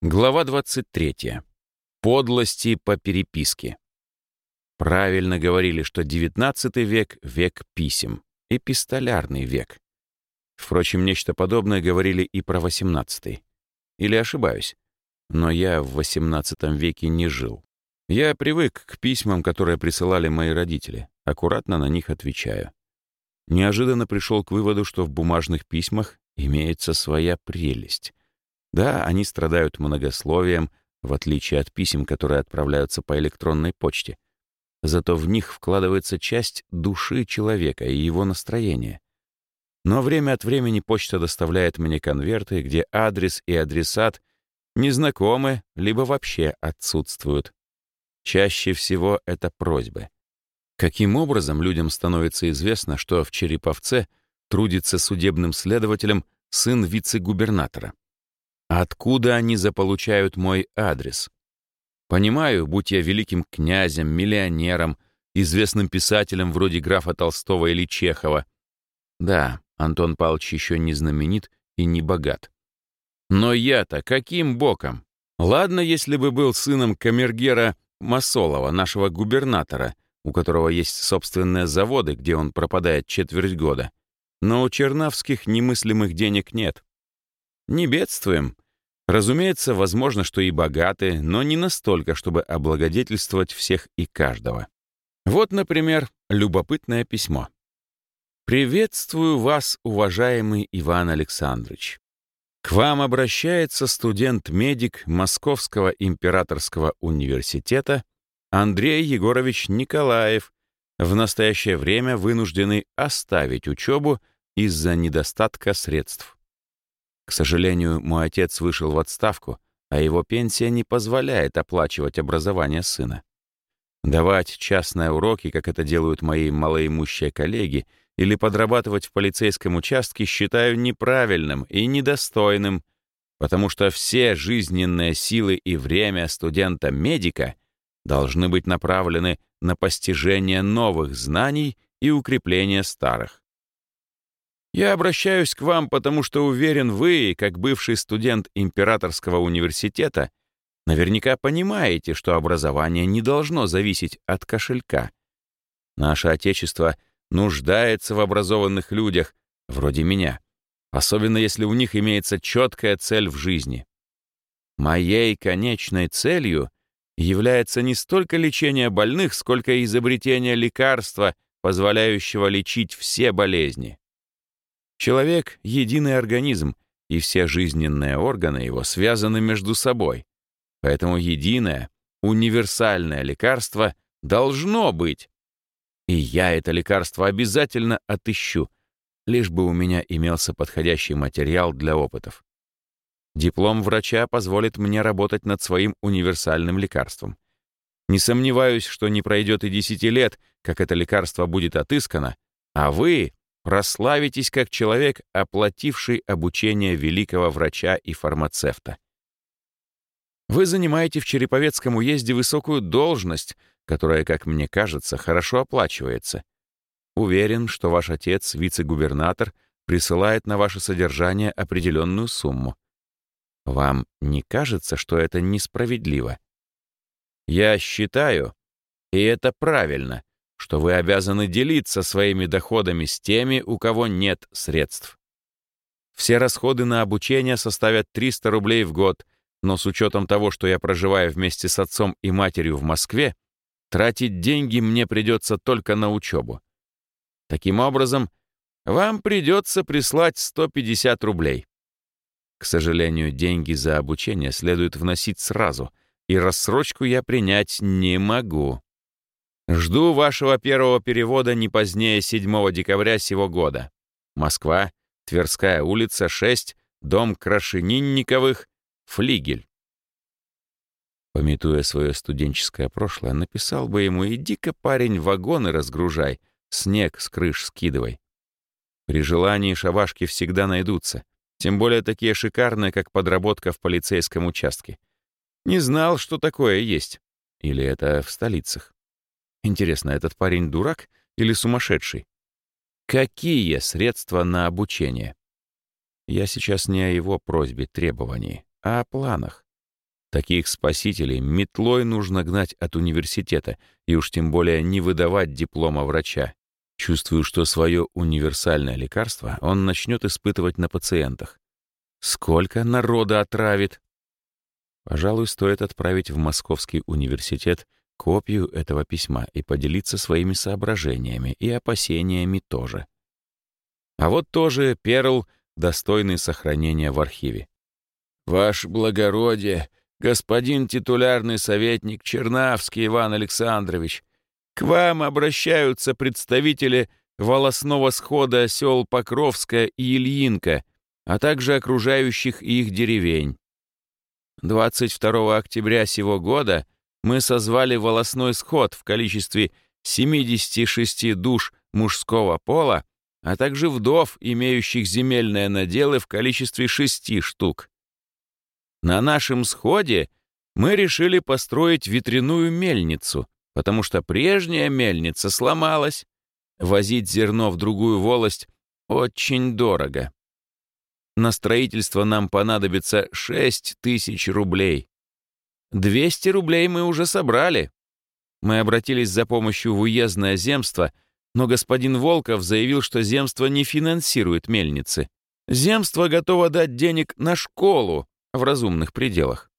Глава 23. Подлости по переписке. Правильно говорили, что XIX век — век писем, эпистолярный век. Впрочем, нечто подобное говорили и про XVIII. Или ошибаюсь? Но я в XVIII веке не жил. Я привык к письмам, которые присылали мои родители. Аккуратно на них отвечаю. Неожиданно пришел к выводу, что в бумажных письмах имеется своя прелесть. Да, они страдают многословием, в отличие от писем, которые отправляются по электронной почте. Зато в них вкладывается часть души человека и его настроения. Но время от времени почта доставляет мне конверты, где адрес и адресат незнакомы, либо вообще отсутствуют. Чаще всего это просьбы. Каким образом людям становится известно, что в Череповце трудится судебным следователем сын вице-губернатора? Откуда они заполучают мой адрес? Понимаю, будь я великим князем, миллионером, известным писателем вроде графа Толстого или Чехова. Да, Антон Павлович еще не знаменит и не богат. Но я-то каким боком? Ладно, если бы был сыном камергера Масолова, нашего губернатора, у которого есть собственные заводы, где он пропадает четверть года. Но у чернавских немыслимых денег нет. Не бедствуем. Разумеется, возможно, что и богаты, но не настолько, чтобы облагодетельствовать всех и каждого. Вот, например, любопытное письмо. «Приветствую вас, уважаемый Иван Александрович. К вам обращается студент-медик Московского императорского университета Андрей Егорович Николаев, в настоящее время вынужденный оставить учебу из-за недостатка средств. К сожалению, мой отец вышел в отставку, а его пенсия не позволяет оплачивать образование сына. Давать частные уроки, как это делают мои малоимущие коллеги, или подрабатывать в полицейском участке считаю неправильным и недостойным, потому что все жизненные силы и время студента-медика должны быть направлены на постижение новых знаний и укрепление старых. Я обращаюсь к вам, потому что уверен, вы, как бывший студент Императорского университета, наверняка понимаете, что образование не должно зависеть от кошелька. Наше Отечество нуждается в образованных людях, вроде меня, особенно если у них имеется четкая цель в жизни. Моей конечной целью является не столько лечение больных, сколько изобретение лекарства, позволяющего лечить все болезни. Человек — единый организм, и все жизненные органы его связаны между собой. Поэтому единое, универсальное лекарство должно быть. И я это лекарство обязательно отыщу, лишь бы у меня имелся подходящий материал для опытов. Диплом врача позволит мне работать над своим универсальным лекарством. Не сомневаюсь, что не пройдет и десяти лет, как это лекарство будет отыскано, а вы прославитесь как человек, оплативший обучение великого врача и фармацевта. Вы занимаете в Череповецком уезде высокую должность, которая, как мне кажется, хорошо оплачивается. Уверен, что ваш отец, вице-губернатор, присылает на ваше содержание определенную сумму. Вам не кажется, что это несправедливо? Я считаю, и это правильно, что вы обязаны делиться своими доходами с теми, у кого нет средств. Все расходы на обучение составят 300 рублей в год, но с учетом того, что я проживаю вместе с отцом и матерью в Москве, тратить деньги мне придется только на учебу. Таким образом, вам придется прислать 150 рублей. К сожалению, деньги за обучение следует вносить сразу, и рассрочку я принять не могу. Жду вашего первого перевода не позднее 7 декабря сего года. Москва, Тверская улица, 6, дом Крашенинниковых, флигель. Пометуя свое студенческое прошлое, написал бы ему «Иди-ка, парень, вагоны разгружай, снег с крыш скидывай». При желании шабашки всегда найдутся, тем более такие шикарные, как подработка в полицейском участке. Не знал, что такое есть. Или это в столицах. Интересно, этот парень дурак или сумасшедший? Какие средства на обучение? Я сейчас не о его просьбе, требовании, а о планах. Таких спасителей метлой нужно гнать от университета, и уж тем более не выдавать диплома врача. Чувствую, что свое универсальное лекарство он начнет испытывать на пациентах. Сколько народа отравит? Пожалуй, стоит отправить в Московский университет копию этого письма и поделиться своими соображениями и опасениями тоже. А вот тоже перл, достойный сохранения в архиве. «Ваше благородие, господин титулярный советник Чернавский Иван Александрович, к вам обращаются представители волосного схода сел Покровская и Ильинка, а также окружающих их деревень. 22 октября сего года мы созвали волосной сход в количестве 76 душ мужского пола, а также вдов, имеющих земельные наделы в количестве шести штук. На нашем сходе мы решили построить ветряную мельницу, потому что прежняя мельница сломалась. Возить зерно в другую волость очень дорого. На строительство нам понадобится 6 тысяч рублей. 200 рублей мы уже собрали. Мы обратились за помощью в уездное земство, но господин Волков заявил, что земство не финансирует мельницы. Земство готово дать денег на школу в разумных пределах.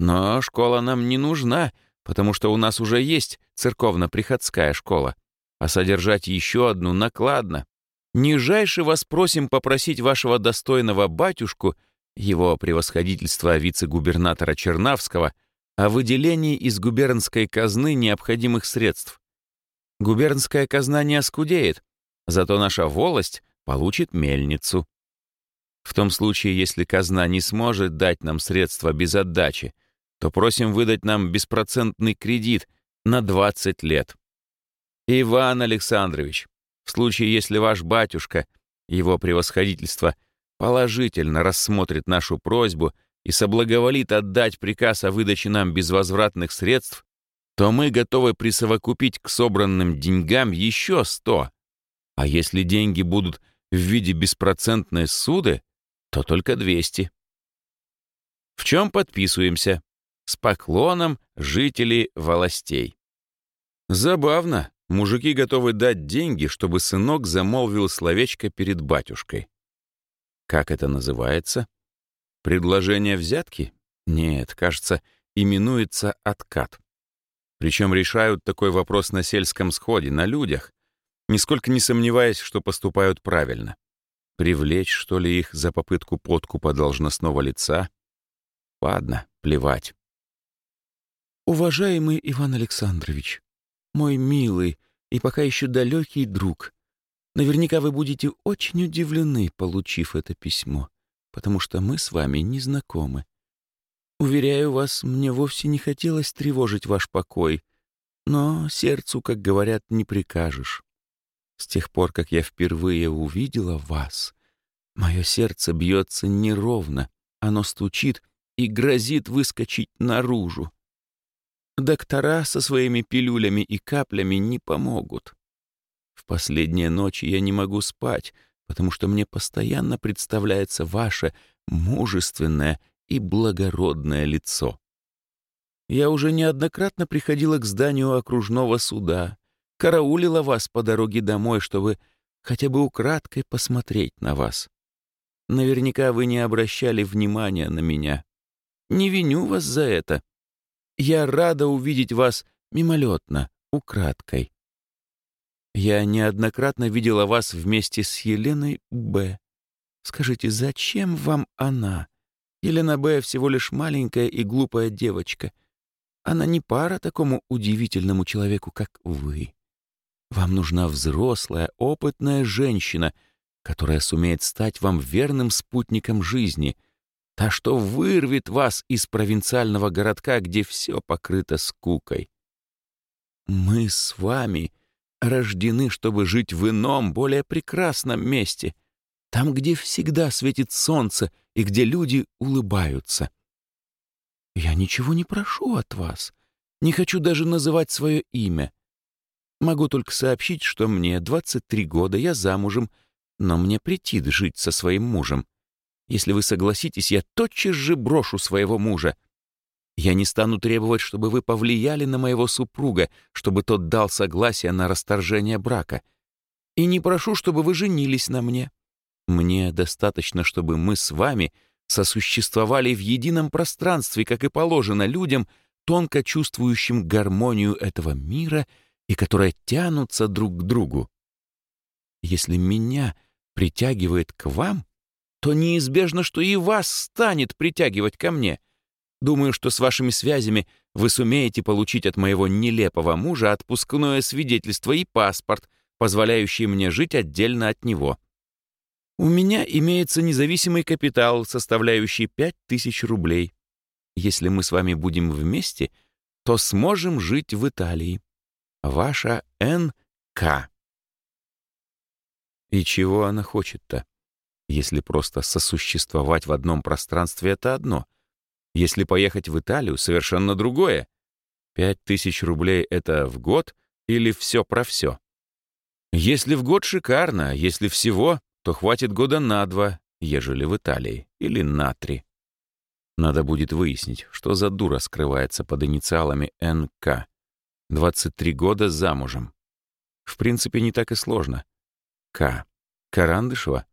Но школа нам не нужна, потому что у нас уже есть церковно-приходская школа, а содержать еще одну накладно. Нижайше вас просим попросить вашего достойного батюшку, его превосходительства вице-губернатора Чернавского, о выделении из губернской казны необходимых средств. Губернская казна не оскудеет, зато наша волость получит мельницу. В том случае, если казна не сможет дать нам средства без отдачи, то просим выдать нам беспроцентный кредит на 20 лет. Иван Александрович, в случае, если ваш батюшка, его превосходительство, положительно рассмотрит нашу просьбу и соблаговолит отдать приказ о выдаче нам безвозвратных средств, то мы готовы присовокупить к собранным деньгам еще сто. А если деньги будут в виде беспроцентной суды, то только 200. В чем подписываемся? С поклоном жители властей. Забавно, мужики готовы дать деньги, чтобы сынок замолвил словечко перед батюшкой. Как это называется? Предложение взятки? Нет, кажется, именуется откат. Причем решают такой вопрос на сельском сходе, на людях, нисколько не сомневаясь, что поступают правильно. Привлечь, что ли, их за попытку подкупа должностного лица? Ладно, плевать. Уважаемый Иван Александрович, мой милый и пока еще далекий друг, наверняка вы будете очень удивлены, получив это письмо, потому что мы с вами не знакомы. Уверяю вас, мне вовсе не хотелось тревожить ваш покой, но сердцу, как говорят, не прикажешь. С тех пор, как я впервые увидела вас, мое сердце бьется неровно, оно стучит и грозит выскочить наружу. Доктора со своими пилюлями и каплями не помогут. Последние ночи я не могу спать, потому что мне постоянно представляется ваше мужественное и благородное лицо. Я уже неоднократно приходила к зданию окружного суда, караулила вас по дороге домой, чтобы хотя бы украдкой посмотреть на вас. Наверняка вы не обращали внимания на меня. Не виню вас за это. Я рада увидеть вас мимолетно, украдкой. Я неоднократно видела вас вместе с Еленой Б. Скажите, зачем вам она? Елена Б. всего лишь маленькая и глупая девочка. Она не пара такому удивительному человеку, как вы. Вам нужна взрослая, опытная женщина, которая сумеет стать вам верным спутником жизни, та, что вырвет вас из провинциального городка, где все покрыто скукой. Мы с вами рождены, чтобы жить в ином, более прекрасном месте, там, где всегда светит солнце и где люди улыбаются. Я ничего не прошу от вас, не хочу даже называть свое имя. Могу только сообщить, что мне 23 года, я замужем, но мне претит жить со своим мужем. Если вы согласитесь, я тотчас же брошу своего мужа. Я не стану требовать, чтобы вы повлияли на моего супруга, чтобы тот дал согласие на расторжение брака. И не прошу, чтобы вы женились на мне. Мне достаточно, чтобы мы с вами сосуществовали в едином пространстве, как и положено людям, тонко чувствующим гармонию этого мира и которые тянутся друг к другу. Если меня притягивает к вам, то неизбежно, что и вас станет притягивать ко мне — Думаю, что с вашими связями вы сумеете получить от моего нелепого мужа отпускное свидетельство и паспорт, позволяющий мне жить отдельно от него. У меня имеется независимый капитал, составляющий 5000 рублей. Если мы с вами будем вместе, то сможем жить в Италии. Ваша Н.К. И чего она хочет-то? Если просто сосуществовать в одном пространстве — это одно — если поехать в Италию, совершенно другое. Пять тысяч рублей — это в год или все про все? Если в год шикарно, если всего, то хватит года на два, ежели в Италии, или на три. Надо будет выяснить, что за дура скрывается под инициалами НК. 23 года замужем. В принципе, не так и сложно. К. Карандышева?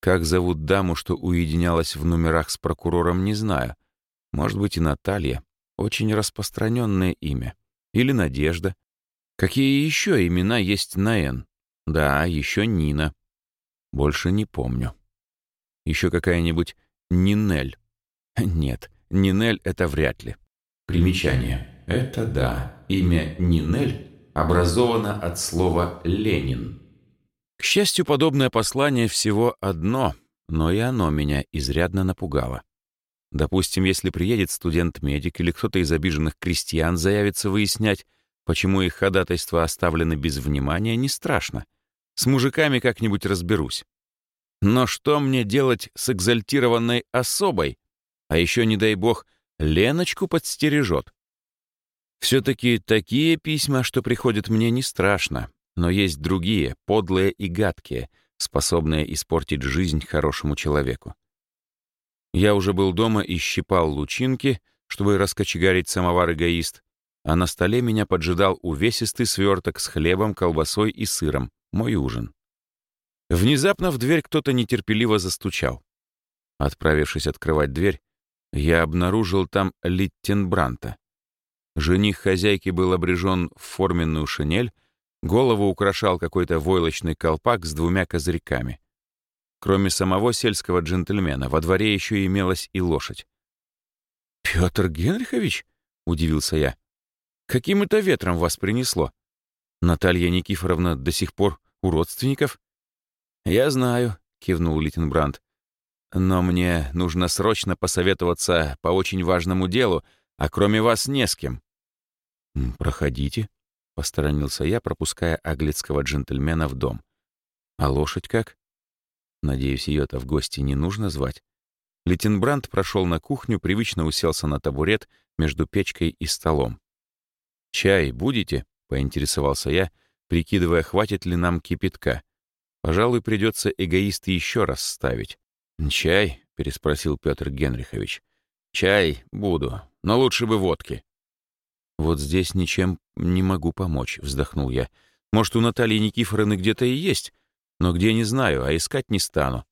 Как зовут даму, что уединялась в номерах с прокурором, не знаю. Может быть, и Наталья. Очень распространенное имя. Или Надежда. Какие еще имена есть на «Н»? Да, еще Нина. Больше не помню. Еще какая-нибудь Нинель. Нет, Нинель — это вряд ли. Примечание. Это да. Имя Нинель образовано от слова «Ленин». К счастью, подобное послание всего одно, но и оно меня изрядно напугало. Допустим, если приедет студент-медик или кто-то из обиженных крестьян заявится выяснять, почему их ходатайства оставлены без внимания, не страшно. С мужиками как-нибудь разберусь. Но что мне делать с экзальтированной особой? А еще, не дай бог, Леночку подстережет. Все-таки такие письма, что приходят мне, не страшно. Но есть другие, подлые и гадкие, способные испортить жизнь хорошему человеку. Я уже был дома и щипал лучинки, чтобы раскочегарить самовар-эгоист, а на столе меня поджидал увесистый сверток с хлебом, колбасой и сыром, мой ужин. Внезапно в дверь кто-то нетерпеливо застучал. Отправившись открывать дверь, я обнаружил там Литтенбранта. Жених хозяйки был обрежен в форменную шинель, голову украшал какой-то войлочный колпак с двумя козырьками. Кроме самого сельского джентльмена, во дворе еще имелась и лошадь. «Петр Генрихович?» — удивился я. «Каким это ветром вас принесло? Наталья Никифоровна до сих пор у родственников?» «Я знаю», — кивнул Литенбранд. «Но мне нужно срочно посоветоваться по очень важному делу, а кроме вас не с кем». «Проходите», — посторонился я, пропуская аглицкого джентльмена в дом. «А лошадь как?» Надеюсь, ее-то в гости не нужно звать. Лейтенбрант прошел на кухню, привычно уселся на табурет между печкой и столом. «Чай будете?» — поинтересовался я, прикидывая, хватит ли нам кипятка. «Пожалуй, придется эгоист еще раз ставить». «Чай?» — переспросил Петр Генрихович. «Чай буду, но лучше бы водки». «Вот здесь ничем не могу помочь», — вздохнул я. «Может, у Натальи Никифоровны где-то и есть, но где не знаю, а искать не стану.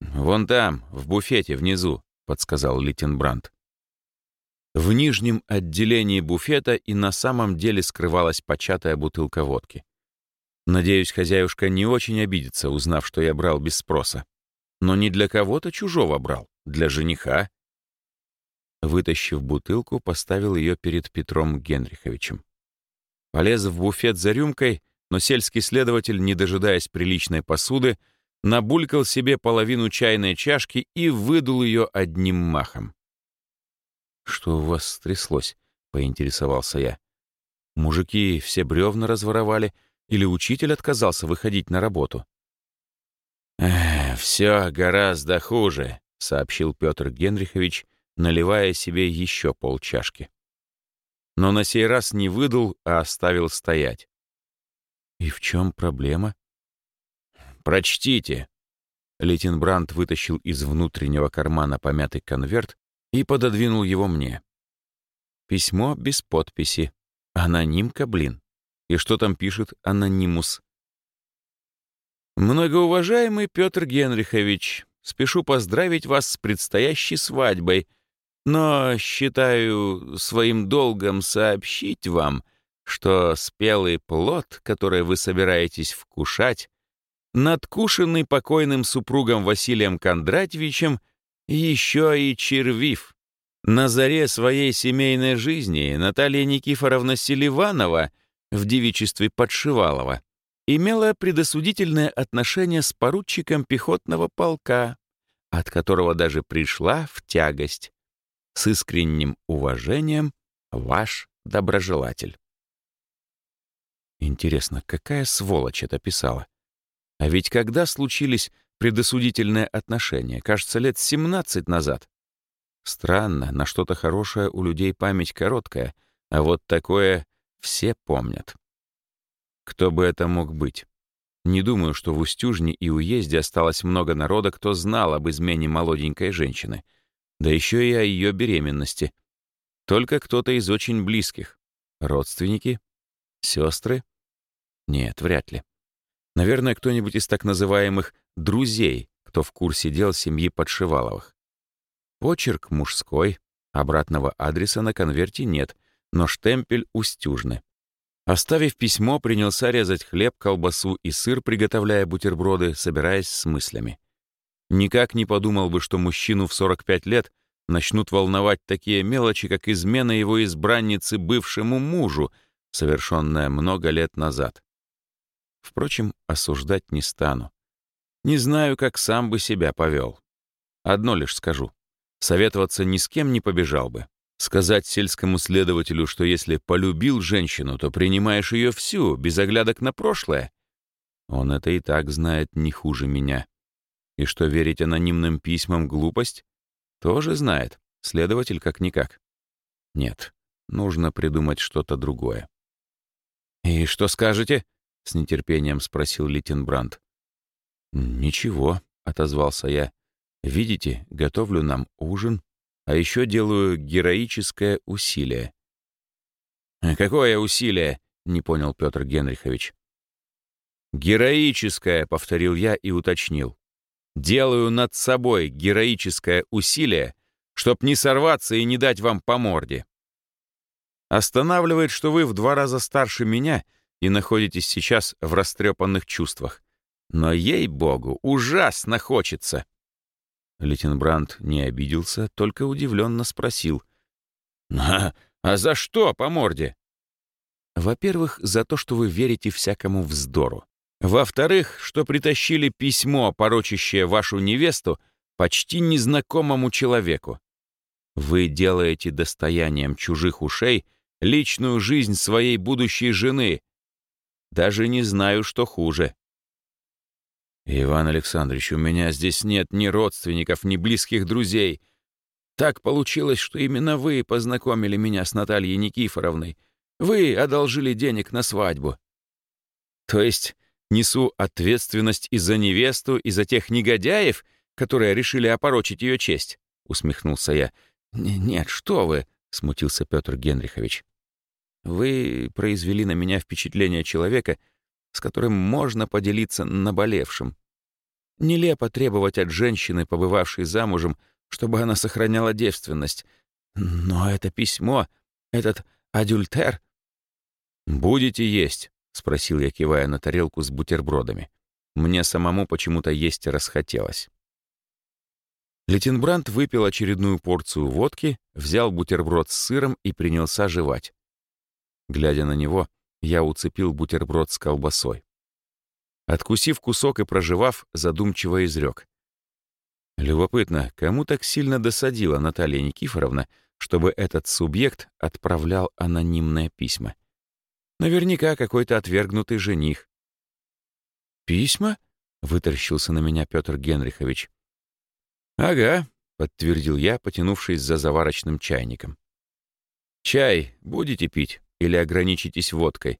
«Вон там, в буфете, внизу», — подсказал Литтенбранд. В нижнем отделении буфета и на самом деле скрывалась початая бутылка водки. Надеюсь, хозяюшка не очень обидится, узнав, что я брал без спроса. Но не для кого-то чужого брал, для жениха. Вытащив бутылку, поставил ее перед Петром Генриховичем. Полез в буфет за рюмкой но сельский следователь, не дожидаясь приличной посуды, набулькал себе половину чайной чашки и выдул ее одним махом. «Что у вас стряслось?» — поинтересовался я. «Мужики все бревна разворовали или учитель отказался выходить на работу?» «Все гораздо хуже», — сообщил Петр Генрихович, наливая себе еще полчашки. Но на сей раз не выдал, а оставил стоять. «И в чем проблема?» «Прочтите». Лейтенбрант вытащил из внутреннего кармана помятый конверт и пододвинул его мне. Письмо без подписи. Анонимка, блин. И что там пишет анонимус? Многоуважаемый Петр Генрихович, спешу поздравить вас с предстоящей свадьбой, но считаю своим долгом сообщить вам, что спелый плод, который вы собираетесь вкушать, надкушенный покойным супругом Василием Кондратьевичем, еще и червив. На заре своей семейной жизни Наталья Никифоровна Селиванова в девичестве Подшивалова имела предосудительное отношение с поручиком пехотного полка, от которого даже пришла в тягость. С искренним уважением, ваш доброжелатель. Интересно, какая сволочь это писала? А ведь когда случились предосудительные отношения? Кажется, лет 17 назад. Странно, на что-то хорошее у людей память короткая, а вот такое все помнят. Кто бы это мог быть? Не думаю, что в Устюжне и уезде осталось много народа, кто знал об измене молоденькой женщины, да еще и о ее беременности. Только кто-то из очень близких. Родственники? Сестры? Нет, вряд ли. Наверное, кто-нибудь из так называемых «друзей», кто в курсе дел семьи Подшиваловых. Почерк мужской, обратного адреса на конверте нет, но штемпель устюжны. Оставив письмо, принялся резать хлеб, колбасу и сыр, приготовляя бутерброды, собираясь с мыслями. Никак не подумал бы, что мужчину в 45 лет начнут волновать такие мелочи, как измена его избранницы бывшему мужу, совершенная много лет назад. Впрочем, осуждать не стану. Не знаю, как сам бы себя повел. Одно лишь скажу. Советоваться ни с кем не побежал бы. Сказать сельскому следователю, что если полюбил женщину, то принимаешь ее всю, без оглядок на прошлое. Он это и так знает не хуже меня. И что верить анонимным письмам — глупость? Тоже знает. Следователь как-никак. Нет, нужно придумать что-то другое. «И что скажете?» — с нетерпением спросил Литтенбранд. «Ничего», — отозвался я. «Видите, готовлю нам ужин, а еще делаю героическое усилие». «Какое усилие?» — не понял Петр Генрихович. «Героическое», — повторил я и уточнил. «Делаю над собой героическое усилие, чтоб не сорваться и не дать вам по морде. Останавливает, что вы в два раза старше меня — и находитесь сейчас в растрепанных чувствах. Но, ей-богу, ужасно хочется!» Лейтенбранд не обиделся, только удивленно спросил. «А, а за что по морде?» «Во-первых, за то, что вы верите всякому вздору. Во-вторых, что притащили письмо, порочащее вашу невесту, почти незнакомому человеку. Вы делаете достоянием чужих ушей личную жизнь своей будущей жены, даже не знаю, что хуже. «Иван Александрович, у меня здесь нет ни родственников, ни близких друзей. Так получилось, что именно вы познакомили меня с Натальей Никифоровной. Вы одолжили денег на свадьбу. То есть несу ответственность и за невесту, и за тех негодяев, которые решили опорочить ее честь?» — усмехнулся я. «Нет, что вы!» — смутился Петр Генрихович. Вы произвели на меня впечатление человека, с которым можно поделиться наболевшим. Нелепо требовать от женщины, побывавшей замужем, чтобы она сохраняла девственность. Но это письмо, этот адюльтер... «Будете есть?» — спросил я, кивая на тарелку с бутербродами. Мне самому почему-то есть расхотелось. Лейтенбрант выпил очередную порцию водки, взял бутерброд с сыром и принялся жевать. Глядя на него, я уцепил бутерброд с колбасой. Откусив кусок и проживав, задумчиво изрек. Любопытно, кому так сильно досадила Наталья Никифоровна, чтобы этот субъект отправлял анонимное письма? Наверняка какой-то отвергнутый жених. «Письма?» — вытаращился на меня Петр Генрихович. «Ага», — подтвердил я, потянувшись за заварочным чайником. «Чай будете пить?» Или ограничитесь водкой?»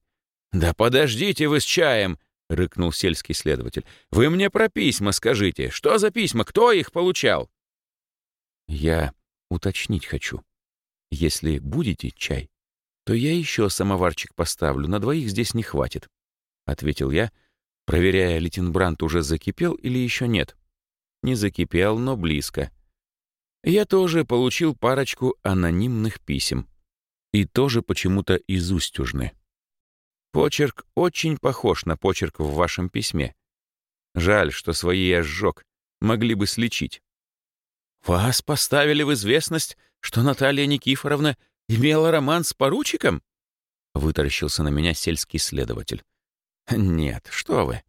«Да подождите вы с чаем!» — рыкнул сельский следователь. «Вы мне про письма скажите. Что за письма? Кто их получал?» «Я уточнить хочу. Если будете чай, то я еще самоварчик поставлю, на двоих здесь не хватит», — ответил я, проверяя, Литенбрант уже закипел или еще нет. Не закипел, но близко. Я тоже получил парочку анонимных писем. И тоже почему-то из Устюжны. Почерк очень похож на почерк в вашем письме. Жаль, что свои я сжег, могли бы слечить. «Вас поставили в известность, что Наталья Никифоровна имела роман с поручиком?» Вытаращился на меня сельский следователь. «Нет, что вы.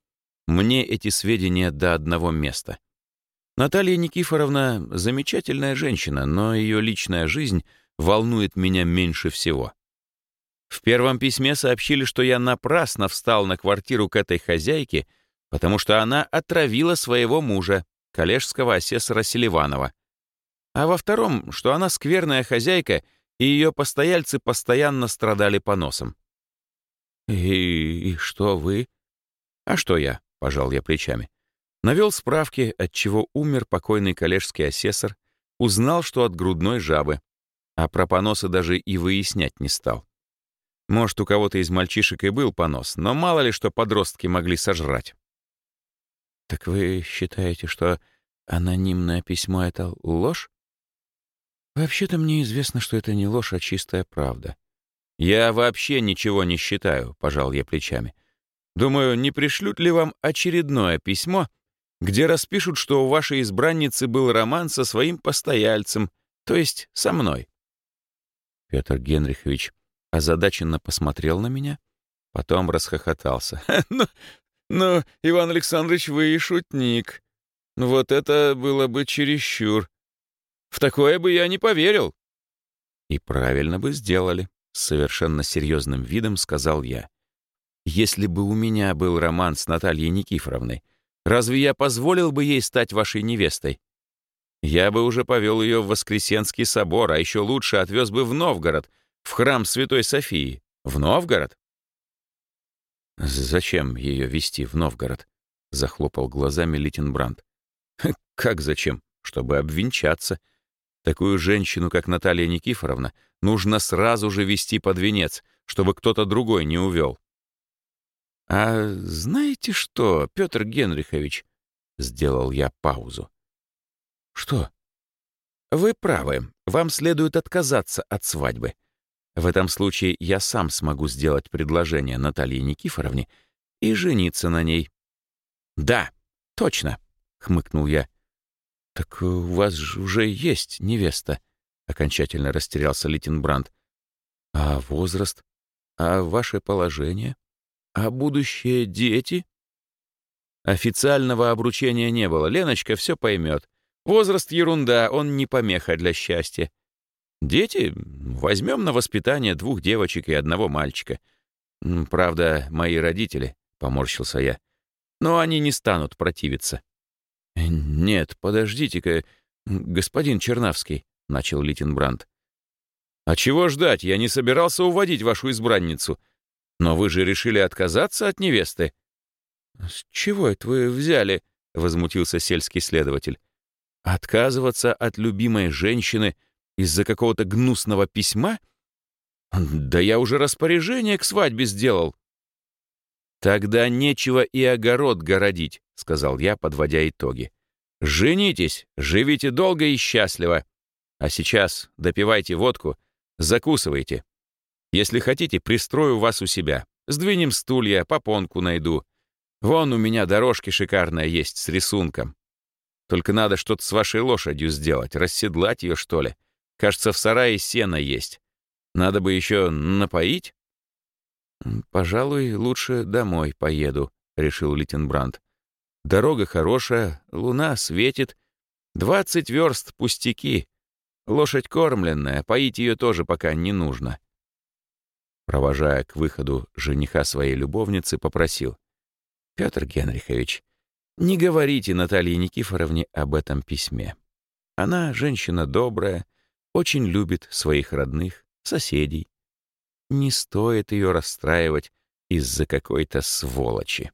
Мне эти сведения до одного места. Наталья Никифоровна — замечательная женщина, но ее личная жизнь волнует меня меньше всего. В первом письме сообщили, что я напрасно встал на квартиру к этой хозяйке, потому что она отравила своего мужа, коллежского асессора Селиванова. А во втором, что она скверная хозяйка, и ее постояльцы постоянно страдали поносом. «И, и что вы?» «А что я?» — пожал я плечами. Навел справки, от чего умер покойный коллежский асессор, узнал, что от грудной жабы, а про поносы даже и выяснять не стал. Может, у кого-то из мальчишек и был понос, но мало ли что подростки могли сожрать. «Так вы считаете, что анонимное письмо — это ложь?» «Вообще-то мне известно, что это не ложь, а чистая правда». «Я вообще ничего не считаю», — пожал я плечами. «Думаю, не пришлют ли вам очередное письмо, где распишут, что у вашей избранницы был роман со своим постояльцем, то есть со мной?» Петр Генрихович озадаченно посмотрел на меня, потом расхохотался. «Ну, ну, Иван Александрович, вы и шутник. Вот это было бы чересчур. В такое бы я не поверил». «И правильно бы сделали», — с совершенно серьезным видом сказал я. «Если бы у меня был роман с Натальей Никифоровной, разве я позволил бы ей стать вашей невестой? Я бы уже повел ее в Воскресенский собор, а еще лучше отвез бы в Новгород, в храм Святой Софии. В Новгород? «Зачем ее вести в Новгород?» — захлопал глазами Литенбранд. «Как зачем? Чтобы обвенчаться. Такую женщину, как Наталья Никифоровна, нужно сразу же вести под венец, чтобы кто-то другой не увел». «А знаете что, Петр Генрихович?» — сделал я паузу. «Что?» «Вы правы. Вам следует отказаться от свадьбы. В этом случае я сам смогу сделать предложение Наталье Никифоровне и жениться на ней». «Да, точно», — хмыкнул я. «Так у вас же уже есть невеста», — окончательно растерялся Литенбранд. «А возраст? А ваше положение? А будущие дети?» Официального обручения не было. Леночка все поймет. Возраст — ерунда, он не помеха для счастья. Дети? Возьмем на воспитание двух девочек и одного мальчика. Правда, мои родители, — поморщился я. Но они не станут противиться. «Нет, подождите-ка, господин Чернавский», — начал Литенбранд. «А чего ждать? Я не собирался уводить вашу избранницу. Но вы же решили отказаться от невесты». «С чего это вы взяли?» — возмутился сельский следователь. Отказываться от любимой женщины из-за какого-то гнусного письма? Да я уже распоряжение к свадьбе сделал. Тогда нечего и огород городить, сказал я, подводя итоги. Женитесь, живите долго и счастливо. А сейчас допивайте водку, закусывайте. Если хотите, пристрою вас у себя. Сдвинем стулья, попонку найду. Вон у меня дорожки шикарная есть с рисунком. Только надо что-то с вашей лошадью сделать, расседлать ее, что ли. Кажется, в сарае сено есть. Надо бы еще напоить?» «Пожалуй, лучше домой поеду», — решил Литенбранд. «Дорога хорошая, луна светит. Двадцать верст пустяки. Лошадь кормленная, поить ее тоже пока не нужно». Провожая к выходу жениха своей любовницы, попросил. «Петр Генрихович, не говорите Наталье Никифоровне об этом письме. Она женщина добрая, очень любит своих родных, соседей. Не стоит ее расстраивать из-за какой-то сволочи.